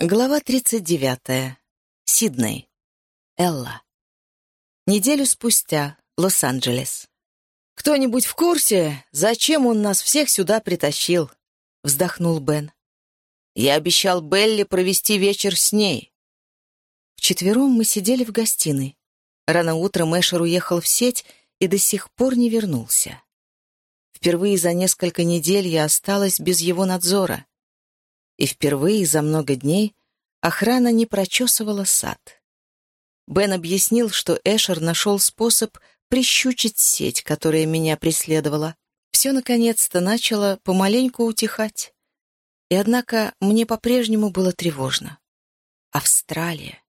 Глава 39. Сидней. Элла. Неделю спустя. Лос-Анджелес. «Кто-нибудь в курсе, зачем он нас всех сюда притащил?» — вздохнул Бен. «Я обещал Белли провести вечер с ней». Вчетвером мы сидели в гостиной. Рано утром Эшер уехал в сеть и до сих пор не вернулся. Впервые за несколько недель я осталась без его надзора — и впервые за много дней охрана не прочесывала сад. Бен объяснил, что Эшер нашел способ прищучить сеть, которая меня преследовала. Все, наконец-то, начало помаленьку утихать. И однако мне по-прежнему было тревожно. Австралия.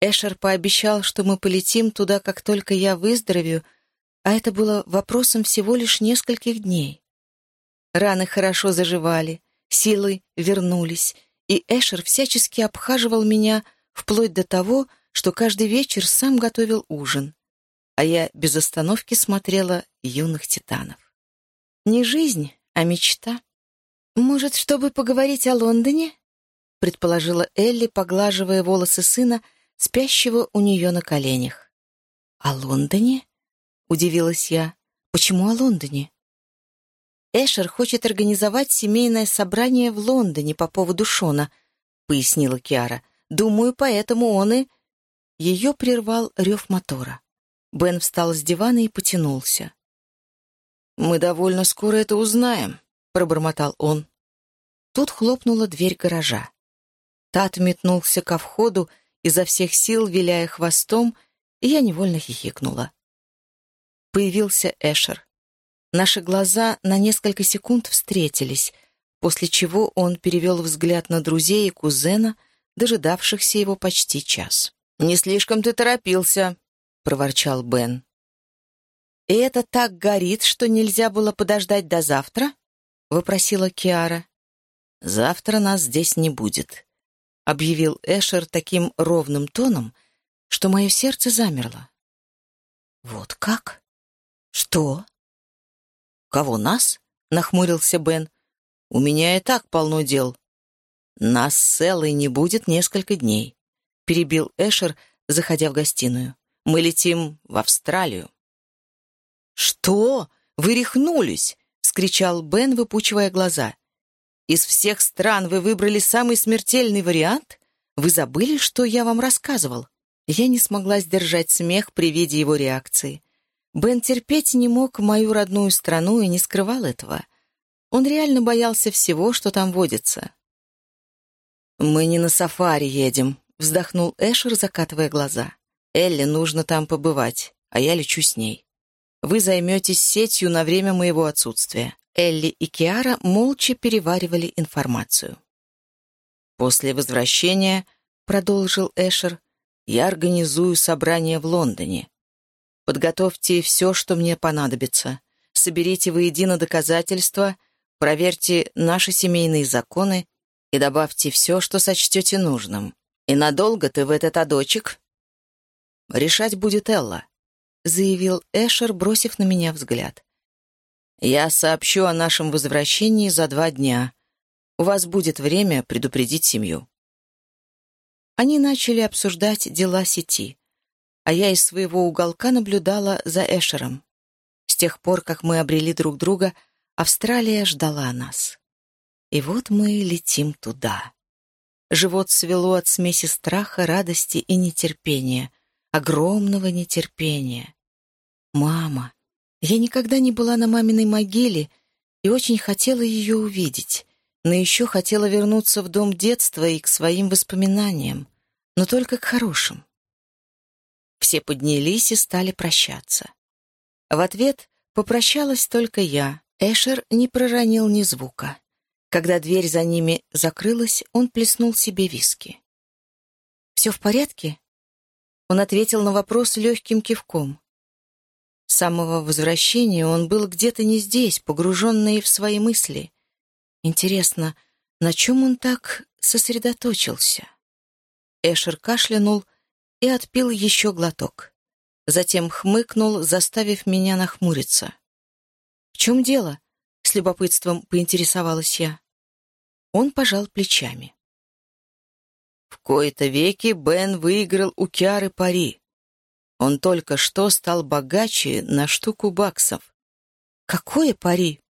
Эшер пообещал, что мы полетим туда, как только я выздоровею, а это было вопросом всего лишь нескольких дней. Раны хорошо заживали, Силы вернулись, и Эшер всячески обхаживал меня вплоть до того, что каждый вечер сам готовил ужин, а я без остановки смотрела юных титанов. Не жизнь, а мечта. «Может, чтобы поговорить о Лондоне?» — предположила Элли, поглаживая волосы сына, спящего у нее на коленях. «О Лондоне?» — удивилась я. «Почему о Лондоне?» Эшер хочет организовать семейное собрание в Лондоне по поводу Шона», — пояснила Киара. «Думаю, поэтому он и...» Ее прервал рев мотора. Бен встал с дивана и потянулся. «Мы довольно скоро это узнаем», — пробормотал он. Тут хлопнула дверь гаража. Тат метнулся ко входу, изо всех сил виляя хвостом, и я невольно хихикнула. Появился Эшер. Наши глаза на несколько секунд встретились, после чего он перевел взгляд на друзей и кузена, дожидавшихся его почти час. «Не слишком ты торопился», — проворчал Бен. «И это так горит, что нельзя было подождать до завтра?» — вопросила Киара. «Завтра нас здесь не будет», — объявил Эшер таким ровным тоном, что мое сердце замерло. «Вот как? Что?» «Кого, нас?» — нахмурился Бен. «У меня и так полно дел». «Нас с не будет несколько дней», — перебил Эшер, заходя в гостиную. «Мы летим в Австралию». «Что? Вы рехнулись!» — скричал Бен, выпучивая глаза. «Из всех стран вы выбрали самый смертельный вариант? Вы забыли, что я вам рассказывал?» Я не смогла сдержать смех при виде его реакции. Бен терпеть не мог мою родную страну и не скрывал этого. Он реально боялся всего, что там водится. «Мы не на сафари едем», — вздохнул Эшер, закатывая глаза. «Элли нужно там побывать, а я лечу с ней. Вы займетесь сетью на время моего отсутствия». Элли и Киара молча переваривали информацию. «После возвращения», — продолжил Эшер, — «я организую собрание в Лондоне. Подготовьте все, что мне понадобится. Соберите воедино доказательства, проверьте наши семейные законы и добавьте все, что сочтете нужным. И надолго ты в этот адочек? Решать будет Элла, — заявил Эшер, бросив на меня взгляд. Я сообщу о нашем возвращении за два дня. У вас будет время предупредить семью. Они начали обсуждать дела сети а я из своего уголка наблюдала за Эшером. С тех пор, как мы обрели друг друга, Австралия ждала нас. И вот мы летим туда. Живот свело от смеси страха, радости и нетерпения, огромного нетерпения. Мама. Я никогда не была на маминой могиле и очень хотела ее увидеть, но еще хотела вернуться в дом детства и к своим воспоминаниям, но только к хорошим. Все поднялись и стали прощаться. В ответ попрощалась только я. Эшер не проронил ни звука. Когда дверь за ними закрылась, он плеснул себе виски. «Все в порядке?» Он ответил на вопрос легким кивком. С самого возвращения он был где-то не здесь, погруженный в свои мысли. Интересно, на чем он так сосредоточился? Эшер кашлянул, и отпил еще глоток. Затем хмыкнул, заставив меня нахмуриться. «В чем дело?» — с любопытством поинтересовалась я. Он пожал плечами. В кои-то веки Бен выиграл у Киары пари. Он только что стал богаче на штуку баксов. Какое пари?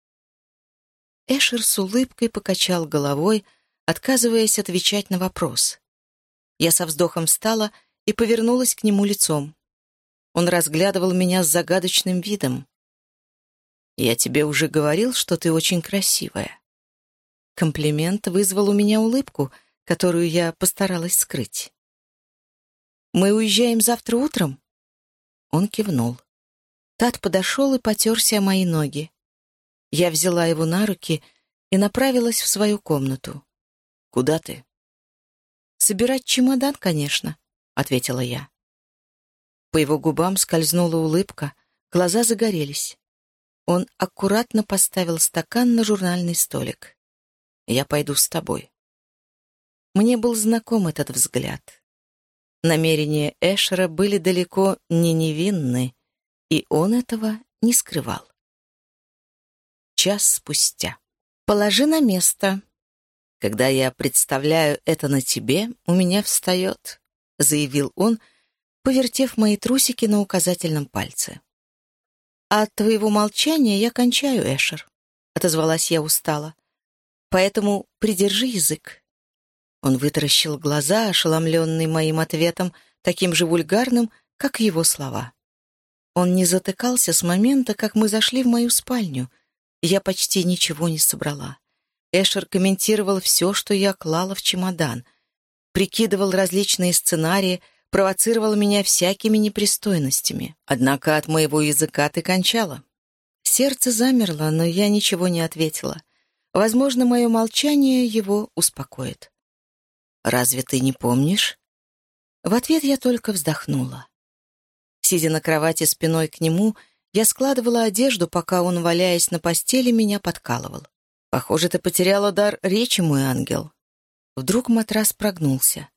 Эшер с улыбкой покачал головой, отказываясь отвечать на вопрос. Я со вздохом встала и повернулась к нему лицом. Он разглядывал меня с загадочным видом. «Я тебе уже говорил, что ты очень красивая». Комплимент вызвал у меня улыбку, которую я постаралась скрыть. «Мы уезжаем завтра утром?» Он кивнул. Тат подошел и потерся о мои ноги. Я взяла его на руки и направилась в свою комнату. «Куда ты?» «Собирать чемодан, конечно», — ответила я. По его губам скользнула улыбка, глаза загорелись. Он аккуратно поставил стакан на журнальный столик. «Я пойду с тобой». Мне был знаком этот взгляд. Намерения Эшера были далеко не невинны, и он этого не скрывал. Час спустя. «Положи на место», «Когда я представляю это на тебе, у меня встает», — заявил он, повертев мои трусики на указательном пальце. «От твоего молчания я кончаю, Эшер», — отозвалась я устало. «Поэтому придержи язык». Он вытаращил глаза, ошеломленный моим ответом, таким же вульгарным, как его слова. Он не затыкался с момента, как мы зашли в мою спальню. Я почти ничего не собрала. Эшер комментировал все, что я клала в чемодан, прикидывал различные сценарии, провоцировал меня всякими непристойностями. Однако от моего языка ты кончала. Сердце замерло, но я ничего не ответила. Возможно, мое молчание его успокоит. «Разве ты не помнишь?» В ответ я только вздохнула. Сидя на кровати спиной к нему, я складывала одежду, пока он, валяясь на постели, меня подкалывал. «Похоже, ты потеряла дар речи, мой ангел». Вдруг матрас прогнулся.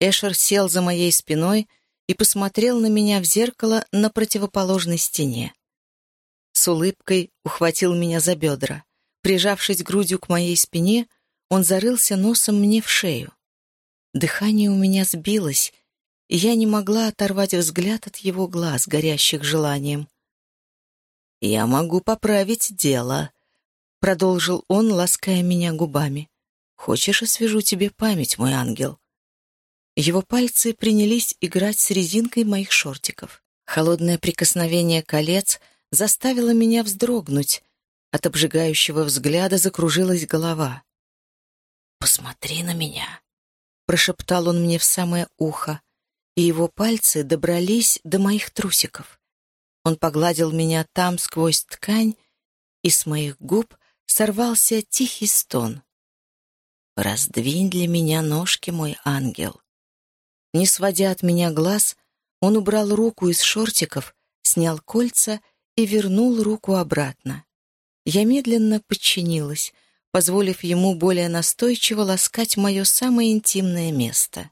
Эшер сел за моей спиной и посмотрел на меня в зеркало на противоположной стене. С улыбкой ухватил меня за бедра. Прижавшись грудью к моей спине, он зарылся носом мне в шею. Дыхание у меня сбилось, и я не могла оторвать взгляд от его глаз, горящих желанием. «Я могу поправить дело», — продолжил он, лаская меня губами. «Хочешь, освежу тебе память, мой ангел?» Его пальцы принялись играть с резинкой моих шортиков. Холодное прикосновение колец заставило меня вздрогнуть. От обжигающего взгляда закружилась голова. «Посмотри на меня», — прошептал он мне в самое ухо, и его пальцы добрались до моих трусиков. Он погладил меня там сквозь ткань, и с моих губ сорвался тихий стон. «Раздвинь для меня ножки, мой ангел». Не сводя от меня глаз, он убрал руку из шортиков, снял кольца и вернул руку обратно. Я медленно подчинилась, позволив ему более настойчиво ласкать мое самое интимное место.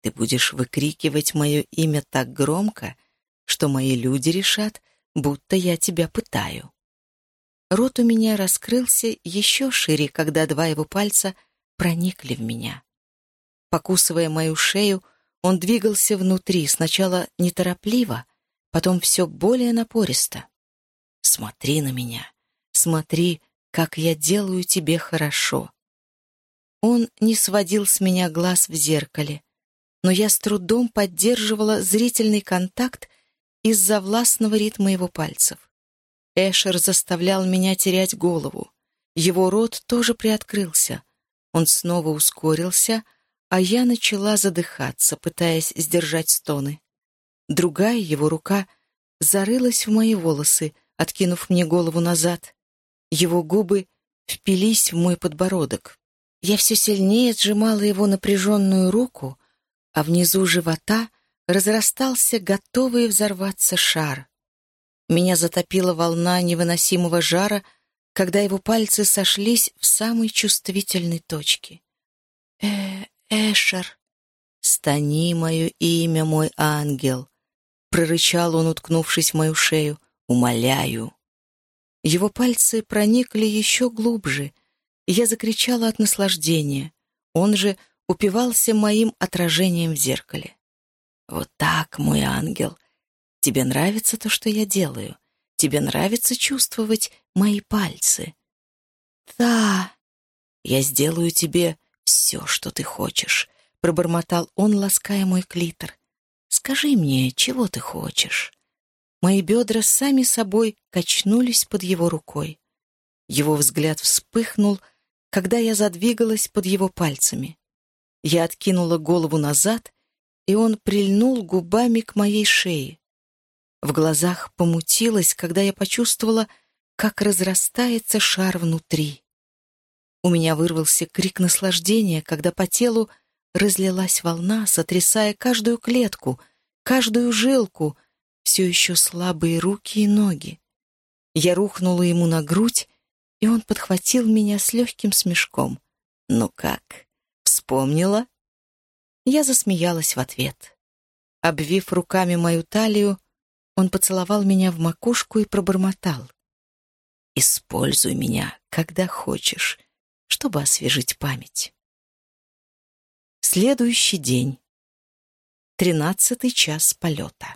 Ты будешь выкрикивать мое имя так громко, что мои люди решат, будто я тебя пытаю. Рот у меня раскрылся еще шире, когда два его пальца проникли в меня. Покусывая мою шею, он двигался внутри, сначала неторопливо, потом все более напористо. «Смотри на меня, смотри, как я делаю тебе хорошо». Он не сводил с меня глаз в зеркале, но я с трудом поддерживала зрительный контакт из-за властного ритма его пальцев. Эшер заставлял меня терять голову. Его рот тоже приоткрылся. Он снова ускорился, а я начала задыхаться, пытаясь сдержать стоны. Другая его рука зарылась в мои волосы, откинув мне голову назад. Его губы впились в мой подбородок. Я все сильнее сжимала его напряженную руку, а внизу живота разрастался готовый взорваться шар. Меня затопила волна невыносимого жара, когда его пальцы сошлись в самой чувствительной точке. «Э, Эшер, стани мое имя, мой ангел!» — прорычал он, уткнувшись в мою шею. «Умоляю!» Его пальцы проникли еще глубже, и я закричала от наслаждения. Он же упивался моим отражением в зеркале. «Вот так, мой ангел. Тебе нравится то, что я делаю? Тебе нравится чувствовать мои пальцы?» «Да, я сделаю тебе все, что ты хочешь», — пробормотал он, лаская мой клитор. «Скажи мне, чего ты хочешь?» Мои бедра сами собой качнулись под его рукой. Его взгляд вспыхнул, когда я задвигалась под его пальцами. Я откинула голову назад, и он прильнул губами к моей шее. В глазах помутилось, когда я почувствовала, как разрастается шар внутри. У меня вырвался крик наслаждения, когда по телу разлилась волна, сотрясая каждую клетку, каждую жилку, все еще слабые руки и ноги. Я рухнула ему на грудь, и он подхватил меня с легким смешком. «Ну как, вспомнила?» Я засмеялась в ответ. Обвив руками мою талию, он поцеловал меня в макушку и пробормотал. «Используй меня, когда хочешь, чтобы освежить память». Следующий день. Тринадцатый час полета.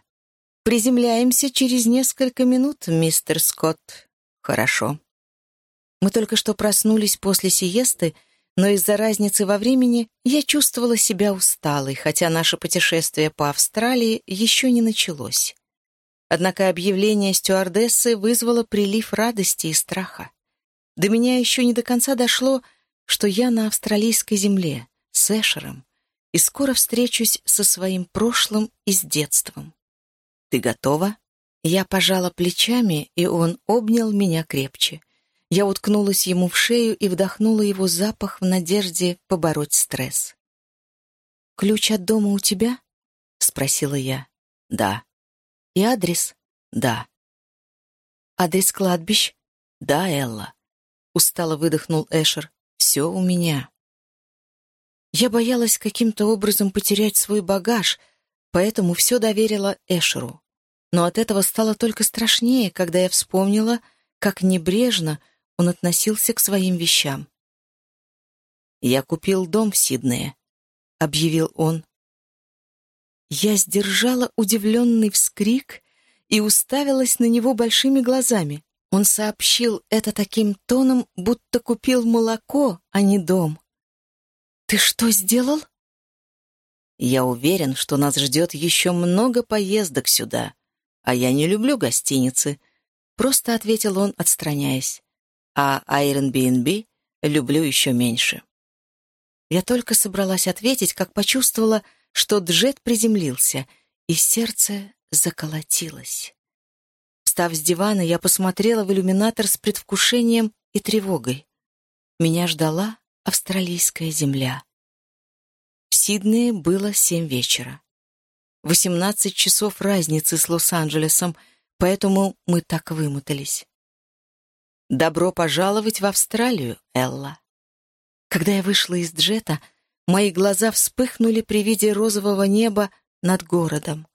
«Приземляемся через несколько минут, мистер Скотт». «Хорошо». Мы только что проснулись после сиесты, но из-за разницы во времени я чувствовала себя усталой, хотя наше путешествие по Австралии еще не началось. Однако объявление стюардессы вызвало прилив радости и страха. До меня еще не до конца дошло, что я на австралийской земле, с Эшером, и скоро встречусь со своим прошлым и с детством. «Ты готова?» Я пожала плечами, и он обнял меня крепче. Я уткнулась ему в шею и вдохнула его запах в надежде побороть стресс. «Ключ от дома у тебя?» — спросила я. «Да». И адрес? Да. Адрес кладбищ? Да, Элла. Устало выдохнул Эшер. Все у меня. Я боялась каким-то образом потерять свой багаж, поэтому все доверила Эшеру. Но от этого стало только страшнее, когда я вспомнила, как небрежно он относился к своим вещам. «Я купил дом в Сиднее», — объявил он. Я сдержала удивленный вскрик и уставилась на него большими глазами. Он сообщил это таким тоном, будто купил молоко, а не дом. «Ты что сделал?» «Я уверен, что нас ждет еще много поездок сюда, а я не люблю гостиницы», — просто ответил он, отстраняясь. «А Airbnb люблю еще меньше». Я только собралась ответить, как почувствовала, что джет приземлился, и сердце заколотилось. Встав с дивана, я посмотрела в иллюминатор с предвкушением и тревогой. Меня ждала австралийская земля. В Сиднее было семь вечера. Восемнадцать часов разницы с Лос-Анджелесом, поэтому мы так вымотались. «Добро пожаловать в Австралию, Элла!» Когда я вышла из джета, Мои глаза вспыхнули при виде розового неба над городом.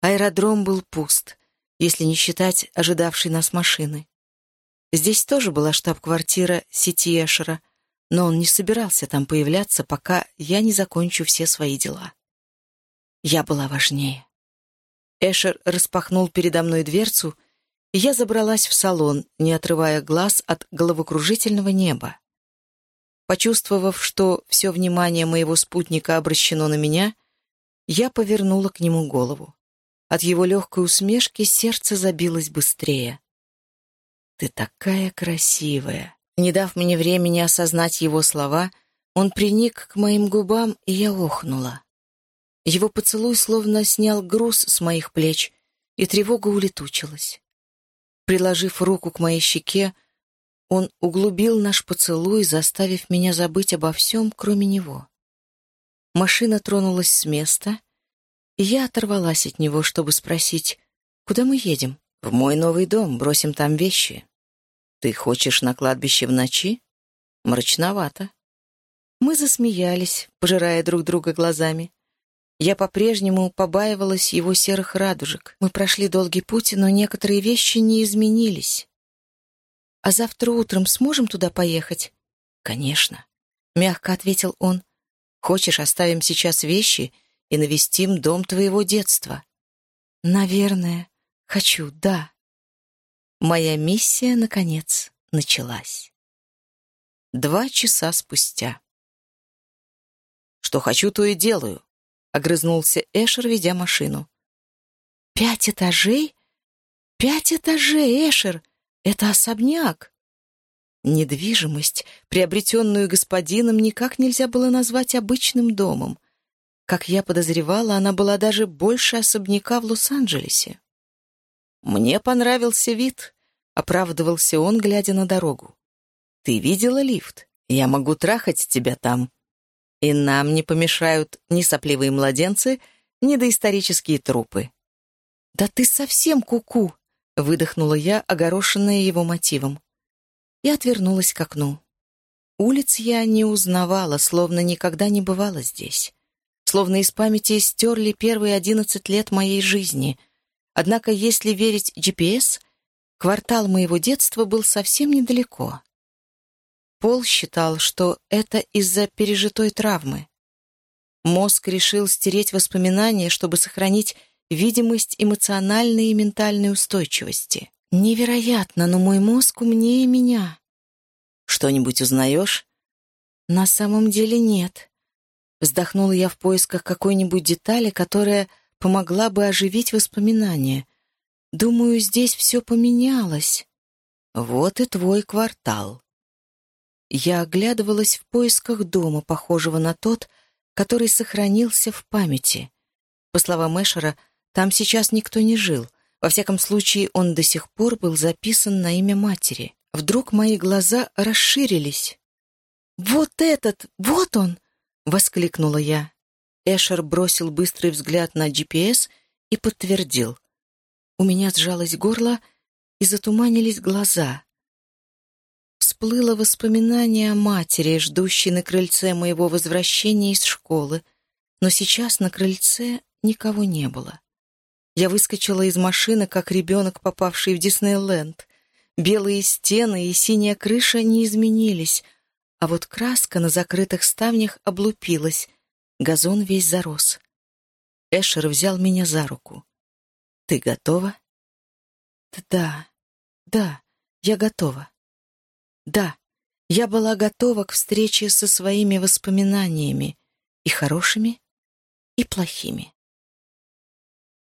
Аэродром был пуст, если не считать ожидавшей нас машины. Здесь тоже была штаб-квартира сети Эшера, но он не собирался там появляться, пока я не закончу все свои дела. Я была важнее. Эшер распахнул передо мной дверцу, и я забралась в салон, не отрывая глаз от головокружительного неба. Почувствовав, что все внимание моего спутника обращено на меня, я повернула к нему голову. От его легкой усмешки сердце забилось быстрее. «Ты такая красивая!» Не дав мне времени осознать его слова, он приник к моим губам, и я охнула. Его поцелуй словно снял груз с моих плеч, и тревога улетучилась. Приложив руку к моей щеке, он углубил наш поцелуй, заставив меня забыть обо всем, кроме него. Машина тронулась с места, и я оторвалась от него, чтобы спросить, куда мы едем? В мой новый дом, бросим там вещи. Ты хочешь на кладбище в ночи? Мрачновато. Мы засмеялись, пожирая друг друга глазами. Я по-прежнему побаивалась его серых радужек. Мы прошли долгий путь, но некоторые вещи не изменились. «А завтра утром сможем туда поехать?» «Конечно», — мягко ответил он. Хочешь, оставим сейчас вещи и навестим дом твоего детства?» «Наверное, хочу, да». Моя миссия, наконец, началась. Два часа спустя. «Что хочу, то и делаю», — огрызнулся Эшер, ведя машину. «Пять этажей? Пять этажей, Эшер! Это особняк!» Недвижимость, приобретенную господином, никак нельзя было назвать обычным домом. Как я подозревала, она была даже больше особняка в Лос-Анджелесе. «Мне понравился вид», — оправдывался он, глядя на дорогу. «Ты видела лифт? Я могу трахать тебя там. И нам не помешают ни сопливые младенцы, ни доисторические трупы». «Да ты совсем куку!» — выдохнула я, огорошенная его мотивом и отвернулась к окну. Улиц я не узнавала, словно никогда не бывала здесь. Словно из памяти стерли первые одиннадцать лет моей жизни. Однако, если верить GPS, квартал моего детства был совсем недалеко. Пол считал, что это из-за пережитой травмы. Мозг решил стереть воспоминания, чтобы сохранить видимость эмоциональной и ментальной устойчивости. Невероятно, но мой мозг умнее меня. Что-нибудь узнаешь? На самом деле нет. Вздохнула я в поисках какой-нибудь детали, которая помогла бы оживить воспоминания. Думаю, здесь все поменялось. Вот и твой квартал. Я оглядывалась в поисках дома, похожего на тот, который сохранился в памяти. По словам Эшера, там сейчас никто не жил — во всяком случае, он до сих пор был записан на имя матери. Вдруг мои глаза расширились. «Вот этот! Вот он!» — воскликнула я. Эшер бросил быстрый взгляд на GPS и подтвердил. У меня сжалось горло и затуманились глаза. Всплыло воспоминание о матери, ждущей на крыльце моего возвращения из школы, но сейчас на крыльце никого не было. Я выскочила из машины, как ребенок, попавший в Диснейленд. Белые стены и синяя крыша не изменились, а вот краска на закрытых ставнях облупилась, газон весь зарос. Эшер взял меня за руку. «Ты готова?» «Да, да, я готова. Да, я была готова к встрече со своими воспоминаниями, и хорошими, и плохими.